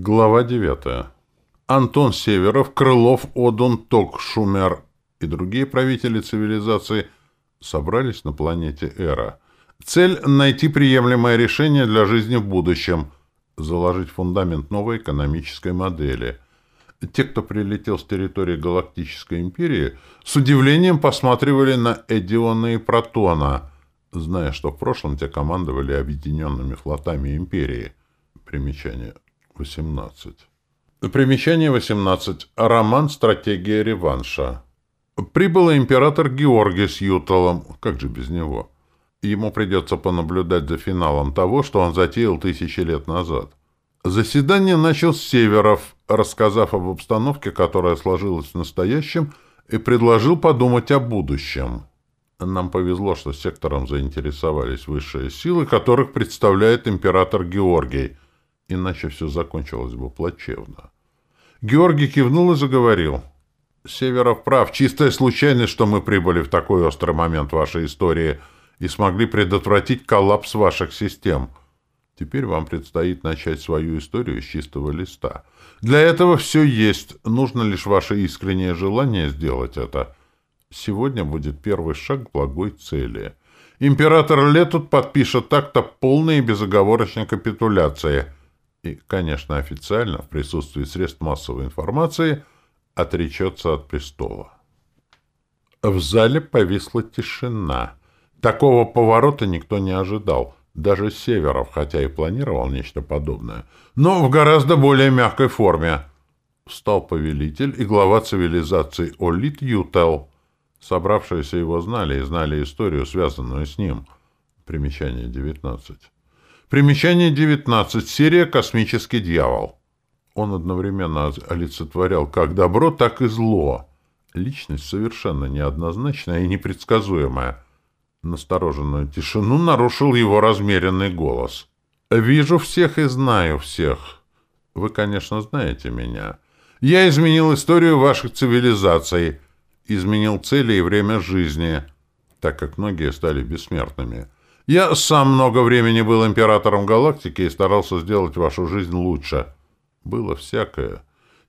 Глава 9. Антон Северов, Крылов, Одун, Ток, Шумер и другие правители цивилизации собрались на планете Эра. Цель — найти приемлемое решение для жизни в будущем, заложить фундамент новой экономической модели. Те, кто прилетел с территории Галактической империи, с удивлением посматривали на Эдиона и Протона, зная, что в прошлом те командовали объединенными флотами империи. Примечание — 18. Примечание 18. Роман «Стратегия реванша». Прибыл император Георгий с Юталом. Как же без него? Ему придется понаблюдать за финалом того, что он затеял тысячи лет назад. Заседание начал с Северов, рассказав об обстановке, которая сложилась в настоящем, и предложил подумать о будущем. Нам повезло, что сектором заинтересовались высшие силы, которых представляет император Георгий – иначе все закончилось бы плачевно. Георгий кивнул и заговорил. «Северов прав. Чистая случайность, что мы прибыли в такой острый момент вашей истории и смогли предотвратить коллапс ваших систем. Теперь вам предстоит начать свою историю с чистого листа. Для этого все есть. Нужно лишь ваше искреннее желание сделать это. Сегодня будет первый шаг к благой цели. Император Летут подпишет так-то полной и безоговорочной капитуляции — и, конечно, официально, в присутствии средств массовой информации, отречется от престола. В зале повисла тишина. Такого поворота никто не ожидал. Даже Северов, хотя и планировал нечто подобное, но в гораздо более мягкой форме. Встал повелитель и глава цивилизации Олит Ютел. Собравшиеся его знали и знали историю, связанную с ним. Примечание 19. Примечание 19. Серия «Космический дьявол». Он одновременно олицетворял как добро, так и зло. Личность совершенно неоднозначная и непредсказуемая. Настороженную тишину нарушил его размеренный голос. «Вижу всех и знаю всех. Вы, конечно, знаете меня. Я изменил историю ваших цивилизаций, изменил цели и время жизни, так как многие стали бессмертными». Я сам много времени был императором галактики и старался сделать вашу жизнь лучше. Было всякое.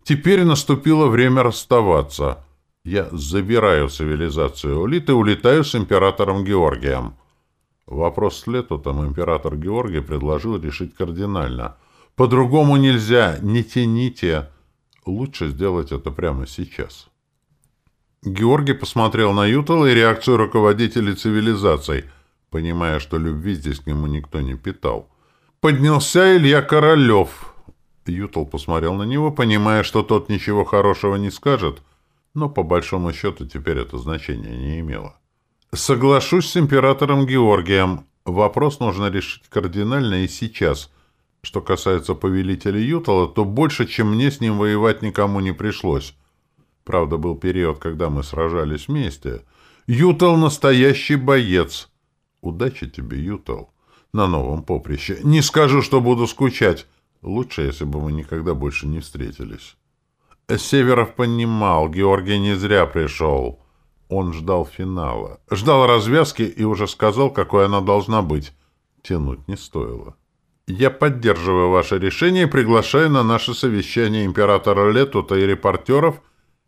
Теперь наступило время расставаться. Я забираю цивилизацию Улит и улетаю с императором Георгием. Вопрос с Летутом император Георгий предложил решить кардинально. По-другому нельзя, не тяните. Лучше сделать это прямо сейчас. Георгий посмотрел на Ютала и реакцию руководителей цивилизаций — понимая, что любви здесь к нему никто не питал. Поднялся Илья Королев. Ютал посмотрел на него, понимая, что тот ничего хорошего не скажет, но по большому счету теперь это значение не имело. «Соглашусь с императором Георгием. Вопрос нужно решить кардинально и сейчас. Что касается повелителя Ютала, то больше, чем мне с ним воевать никому не пришлось. Правда, был период, когда мы сражались вместе. Ютал — настоящий боец». Удачи тебе, Ютал, на новом поприще. Не скажу, что буду скучать. Лучше, если бы мы никогда больше не встретились. Северов понимал, Георгий не зря пришел. Он ждал финала. Ждал развязки и уже сказал, какой она должна быть. Тянуть не стоило. Я поддерживаю ваше решение и приглашаю на наше совещание императора Летута и репортеров,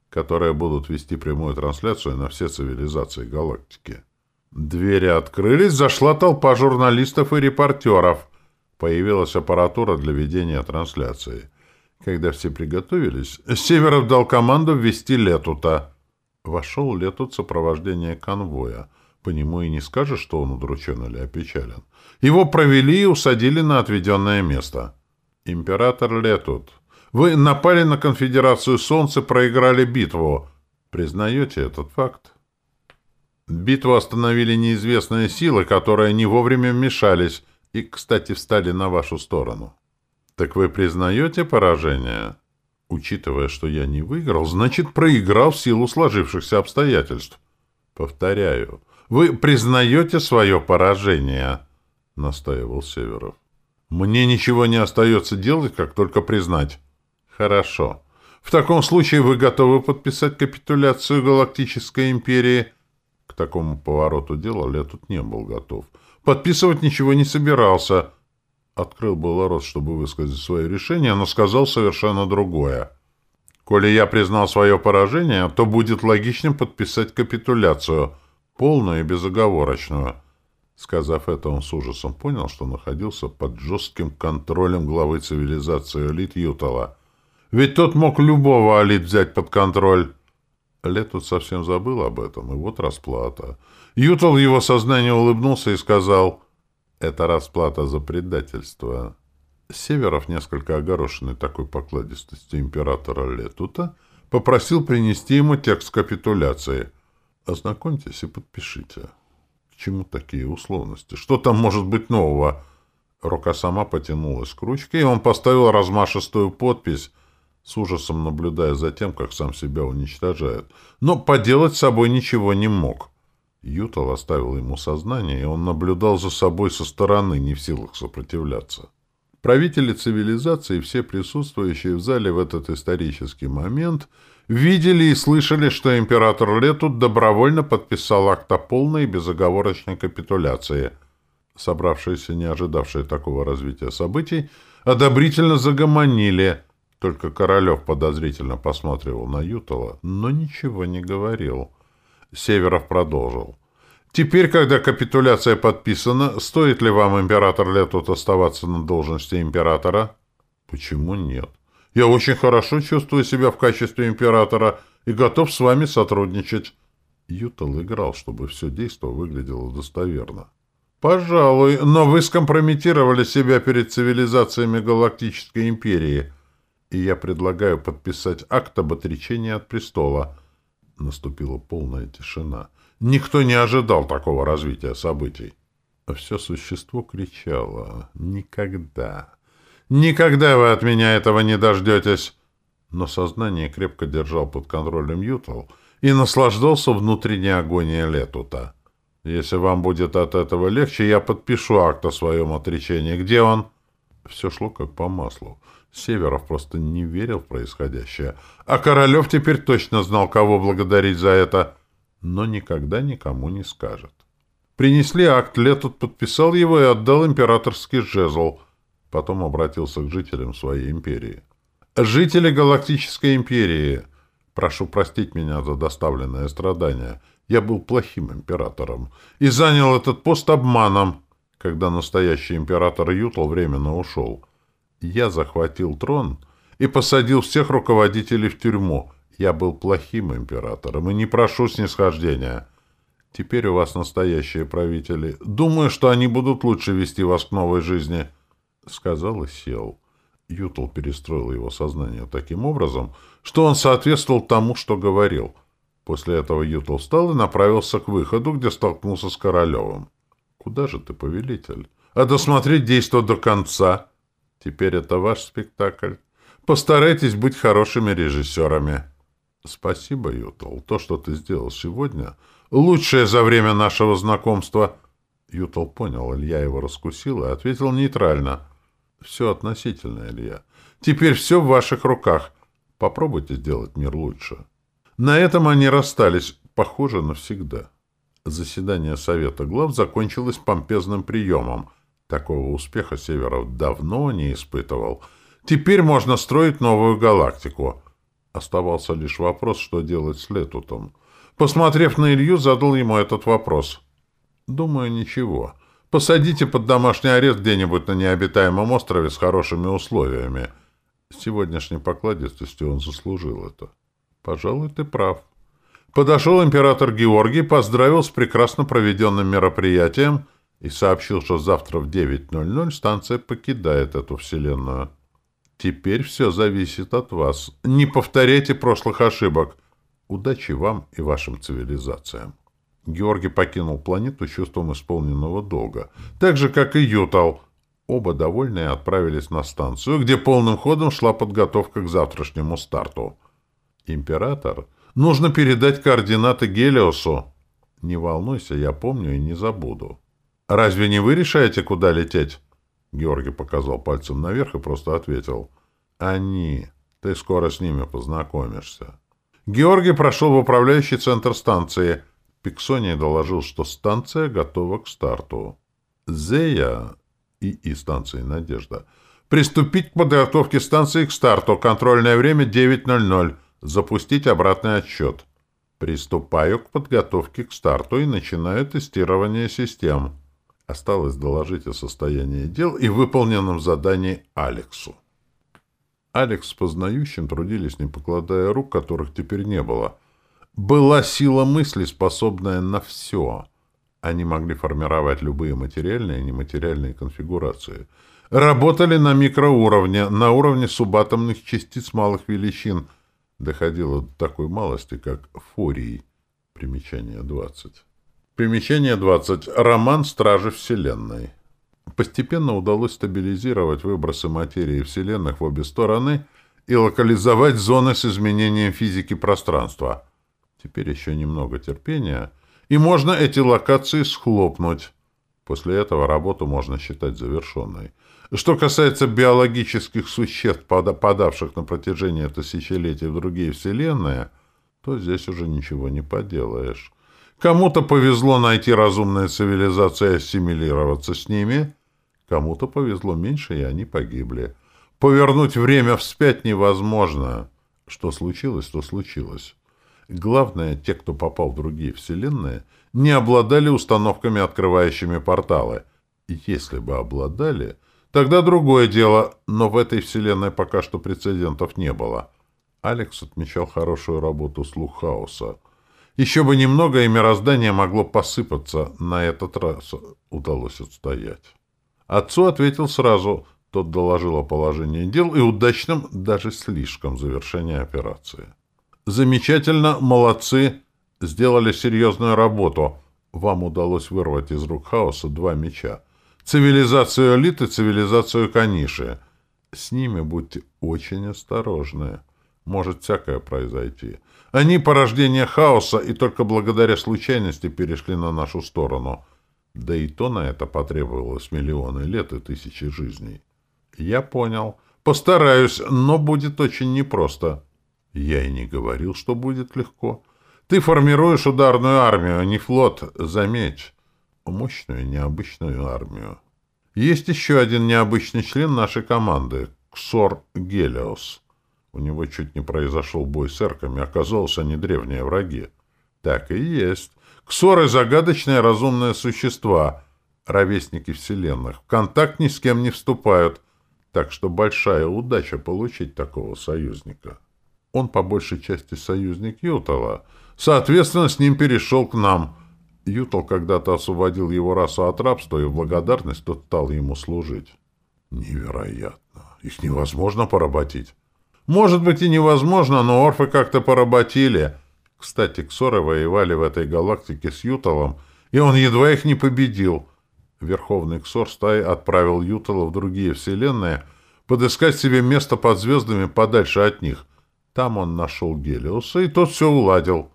которые будут вести прямую трансляцию на все цивилизации галактики. Двери открылись, зашла толпа журналистов и репортеров. Появилась аппаратура для ведения трансляции. Когда все приготовились, Северов дал команду ввести Летута. Вошел Летут в сопровождение конвоя. По нему и не скажешь, что он удручен или опечален. Его провели и усадили на отведенное место. «Император Летут, вы напали на конфедерацию Солнца, проиграли битву. Признаете этот факт?» Битву остановили неизвестные силы, которые не вовремя вмешались и, кстати, встали на вашу сторону. Так вы признаете поражение? Учитывая, что я не выиграл, значит, проиграл в силу сложившихся обстоятельств. Повторяю, вы признаете свое поражение, настаивал Северов. Мне ничего не остается делать, как только признать. Хорошо. В таком случае вы готовы подписать капитуляцию Галактической империи – к такому повороту дела Летут не был готов. Подписывать ничего не собирался. открыл было рот, чтобы высказать свое решение, но сказал совершенно другое. «Коли я признал свое поражение, то будет логичным подписать капитуляцию, полную и безоговорочную». Сказав это, он с ужасом понял, что находился под жестким контролем главы цивилизации элит Ютала. Ведь тот мог любого элит взять под контроль. Лет тут совсем забыл об этом, и вот расплата. Ютал в его сознании улыбнулся и сказал, «Это расплата за предательство». Северов, несколько огорошенный такой покладистостью императора Летута, попросил принести ему текст капитуляции. «Ознакомьтесь и подпишите». чему такие условности? Что там может быть нового? Рука сама потянулась к ручке, и он поставил размашистую подпись, с ужасом наблюдая за тем, как сам себя уничтожает. Но поделать с собой ничего не мог. Ютал оставил ему сознание, и он наблюдал за собой со стороны, не в силах сопротивляться. Правители цивилизации и все присутствующие в зале в этот исторический момент видели и слышали, что император Летут добровольно подписал акт о полной и безоговорочной капитуляции. Собравшиеся, не ожидавшие такого развития событий, одобрительно загомонили – только Королев подозрительно посматривал на Ютала, но ничего не говорил. Северов продолжил. «Теперь, когда капитуляция подписана, стоит ли вам, император Летут, оставаться на должности императора?» «Почему нет? Я очень хорошо чувствую себя в качестве императора и готов с вами сотрудничать». Ютал играл, чтобы все действо выглядело достоверно. «Пожалуй, но вы скомпрометировали себя перед цивилизациями Галактической Империи», и я предлагаю подписать акт об отречении от престола. Наступила полная тишина. Никто не ожидал такого развития событий. А все существо кричало «Никогда! Никогда вы от меня этого не дождетесь!» Но сознание крепко держал под контролем Ютал и наслаждался внутренней агонией Летута. «Если вам будет от этого легче, я подпишу акт о своем отречении. Где он?» Все шло как по маслу. Северов просто не верил в происходящее. А Королев теперь точно знал, кого благодарить за это, но никогда никому не скажет. Принесли акт, Летут подписал его и отдал императорский жезл. Потом обратился к жителям своей империи. «Жители Галактической империи, прошу простить меня за доставленное страдание. Я был плохим императором и занял этот пост обманом, когда настоящий император Ютл временно ушел». Я захватил трон и посадил всех руководителей в тюрьму. Я был плохим императором и не прошу снисхождения. Теперь у вас настоящие правители. Думаю, что они будут лучше вести вас к новой жизни. Сказал и сел. Ютл перестроил его сознание таким образом, что он соответствовал тому, что говорил. После этого Ютл встал и направился к выходу, где столкнулся с Королевым. «Куда же ты, повелитель? А досмотреть действо до конца!» Теперь это ваш спектакль. Постарайтесь быть хорошими режиссерами. Спасибо, Ютл. То, что ты сделал сегодня, лучшее за время нашего знакомства. Ютл понял, Илья его раскусил и ответил нейтрально. Все относительно, Илья. Теперь все в ваших руках. Попробуйте сделать мир лучше. На этом они расстались, похоже, навсегда. Заседание Совета глав закончилось помпезным приемом — Такого успеха Северов давно не испытывал. Теперь можно строить новую галактику. Оставался лишь вопрос, что делать с Летутом. Посмотрев на Илью, задал ему этот вопрос. «Думаю, ничего. Посадите под домашний арест где-нибудь на необитаемом острове с хорошими условиями. С сегодняшней покладистостью он заслужил это. Пожалуй, ты прав». Подошел император Георгий, поздравил с прекрасно проведенным мероприятием — и сообщил, что завтра в 9.00 станция покидает эту вселенную. Теперь все зависит от вас. Не повторяйте прошлых ошибок. Удачи вам и вашим цивилизациям. Георгий покинул планету чувством исполненного долга, так же, как и Ютал. Оба довольные отправились на станцию, где полным ходом шла подготовка к завтрашнему старту. «Император, нужно передать координаты Гелиосу». «Не волнуйся, я помню и не забуду». «Разве не вы решаете, куда лететь?» Георгий показал пальцем наверх и просто ответил. «Они. Ты скоро с ними познакомишься». Георгий прошел в управляющий центр станции. Пиксоний доложил, что станция готова к старту. «Зея, ИИ станции «Надежда». Приступить к подготовке станции к старту. Контрольное время 9.00. Запустить обратный отсчет. Приступаю к подготовке к старту и начинаю тестирование систем. Осталось доложить о состоянии дел и выполненном задании Алексу. Алекс с познающим трудились, не покладая рук, которых теперь не было. Была сила мысли, способная на все. Они могли формировать любые материальные и нематериальные конфигурации. Работали на микроуровне, на уровне субатомных частиц малых величин. Доходило до такой малости, как форий. Примечание 20. Примечание 20. Роман «Стражи Вселенной». Постепенно удалось стабилизировать выбросы материи Вселенных в обе стороны и локализовать зоны с изменением физики пространства. Теперь еще немного терпения, и можно эти локации схлопнуть. После этого работу можно считать завершенной. Что касается биологических существ, подавших на протяжении тысячелетий в другие вселенные, то здесь уже ничего не поделаешь. Кому-то повезло найти разумные цивилизации и ассимилироваться с ними, кому-то повезло меньше, и они погибли. Повернуть время вспять невозможно. Что случилось, то случилось. Главное, те, кто попал в другие вселенные, не обладали установками, открывающими порталы. Если бы обладали, тогда другое дело, но в этой вселенной пока что прецедентов не было. Алекс отмечал хорошую работу слух хаоса. Еще бы немного, и мироздание могло посыпаться. На этот раз удалось отстоять. Отцу ответил сразу. Тот доложил о положении дел и удачном, даже слишком, завершении операции. «Замечательно, молодцы. Сделали серьезную работу. Вам удалось вырвать из рук хаоса два меча. Цивилизацию элиты, цивилизацию Каниши. С ними будьте очень осторожны. Может всякое произойти. Они порождение хаоса и только благодаря случайности перешли на нашу сторону. Да и то на это потребовалось миллионы лет и тысячи жизней. Я понял. Постараюсь, но будет очень непросто. Я и не говорил, что будет легко. Ты формируешь ударную армию, а не флот, заметь. Мощную, необычную армию. Есть еще один необычный член нашей команды — Ксор Гелиос. У него чуть не произошел бой с эрками, оказалось, они древние враги. Так и есть. Ксоры — загадочные разумные существа, ровесники вселенных. В контакт ни с кем не вступают, так что большая удача получить такого союзника. Он по большей части союзник Ютала. Соответственно, с ним перешел к нам. Ютал когда-то освободил его расу от рабства, и в благодарность тот стал ему служить. Невероятно. Их невозможно поработить. Может быть и невозможно, но орфы как-то поработили. Кстати, ксоры воевали в этой галактике с Юталом, и он едва их не победил. Верховный ксор стаи отправил Ютала в другие вселенные подыскать себе место под звездами подальше от них. Там он нашел Гелиуса, и тот все уладил.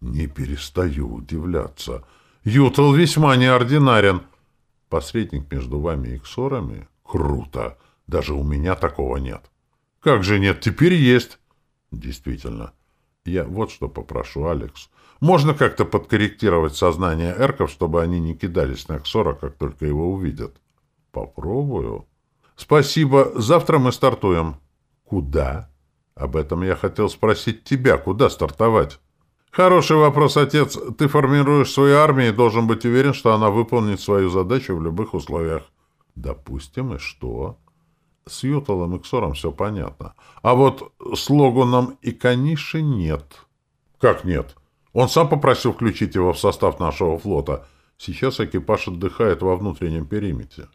Не перестаю удивляться. Ютал весьма неординарен. Посредник между вами и ксорами? Круто. Даже у меня такого нет. Как же нет, теперь есть. Действительно. Я вот что попрошу, Алекс. Можно как-то подкорректировать сознание эрков, чтобы они не кидались на Ксора, как только его увидят? Попробую. Спасибо. Завтра мы стартуем. Куда? Об этом я хотел спросить тебя. Куда стартовать? Хороший вопрос, отец. Ты формируешь свою армию и должен быть уверен, что она выполнит свою задачу в любых условиях. Допустим, и что? С Юталом и Ксором все понятно. А вот с Логуном и Каниши нет. Как нет? Он сам попросил включить его в состав нашего флота. Сейчас экипаж отдыхает во внутреннем периметре.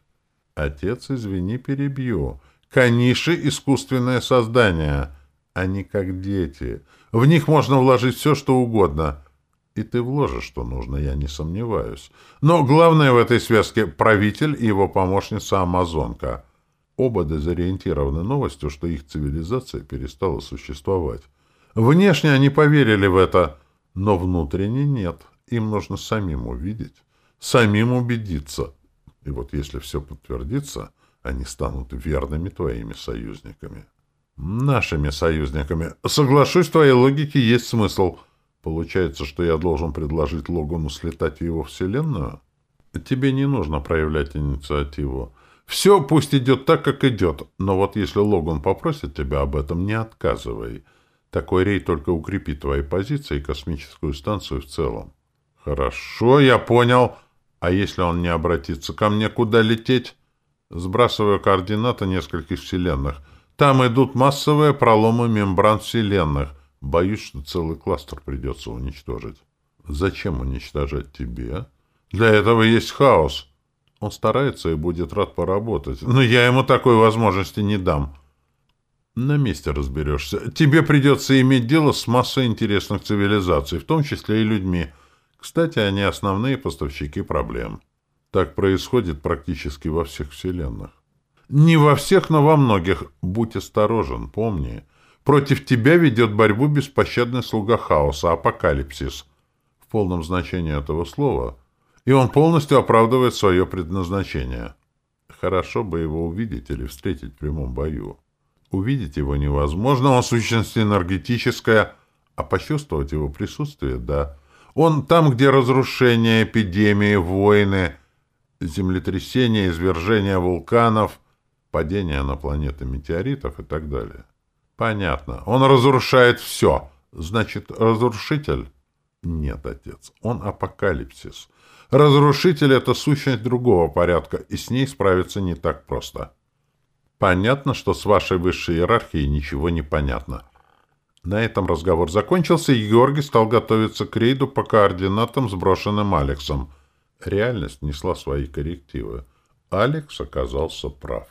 Отец, извини, перебью. Каниши — искусственное создание. Они как дети. В них можно вложить все, что угодно. И ты вложишь, что нужно, я не сомневаюсь. Но главное в этой связке — правитель и его помощница Амазонка — Оба дезориентированы новостью, что их цивилизация перестала существовать. Внешне они поверили в это, но внутренне нет. Им нужно самим увидеть, самим убедиться. И вот если все подтвердится, они станут верными твоими союзниками. Нашими союзниками. Соглашусь, в твоей логике есть смысл. Получается, что я должен предложить Логану слетать в его вселенную? Тебе не нужно проявлять инициативу. Все пусть идет так, как идет, но вот если Логан попросит тебя об этом, не отказывай. Такой рейд только укрепит твои позиции и космическую станцию в целом. Хорошо, я понял. А если он не обратится ко мне, куда лететь? Сбрасываю координаты нескольких вселенных. Там идут массовые проломы мембран вселенных. Боюсь, что целый кластер придется уничтожить. Зачем уничтожать тебе? Для этого есть хаос. Он старается и будет рад поработать. Но я ему такой возможности не дам. На месте разберешься. Тебе придется иметь дело с массой интересных цивилизаций, в том числе и людьми. Кстати, они основные поставщики проблем. Так происходит практически во всех вселенных. Не во всех, но во многих. Будь осторожен, помни. Против тебя ведет борьбу беспощадный слуга хаоса, апокалипсис. В полном значении этого слова. И он полностью оправдывает свое предназначение. Хорошо бы его увидеть или встретить в прямом бою. Увидеть его невозможно, он сущность энергетическая, а почувствовать его присутствие — да. Он там, где разрушение, эпидемии, войны, землетрясения, извержения вулканов, падение на планеты метеоритов и так далее. Понятно. Он разрушает все. Значит, разрушитель? Нет, отец. Он апокалипсис. Разрушитель — это сущность другого порядка, и с ней справиться не так просто. Понятно, что с вашей высшей иерархией ничего не понятно. На этом разговор закончился, и Георгий стал готовиться к рейду по координатам, сброшенным Алексом. Реальность несла свои коррективы. Алекс оказался прав.